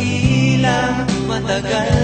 ilang matagal.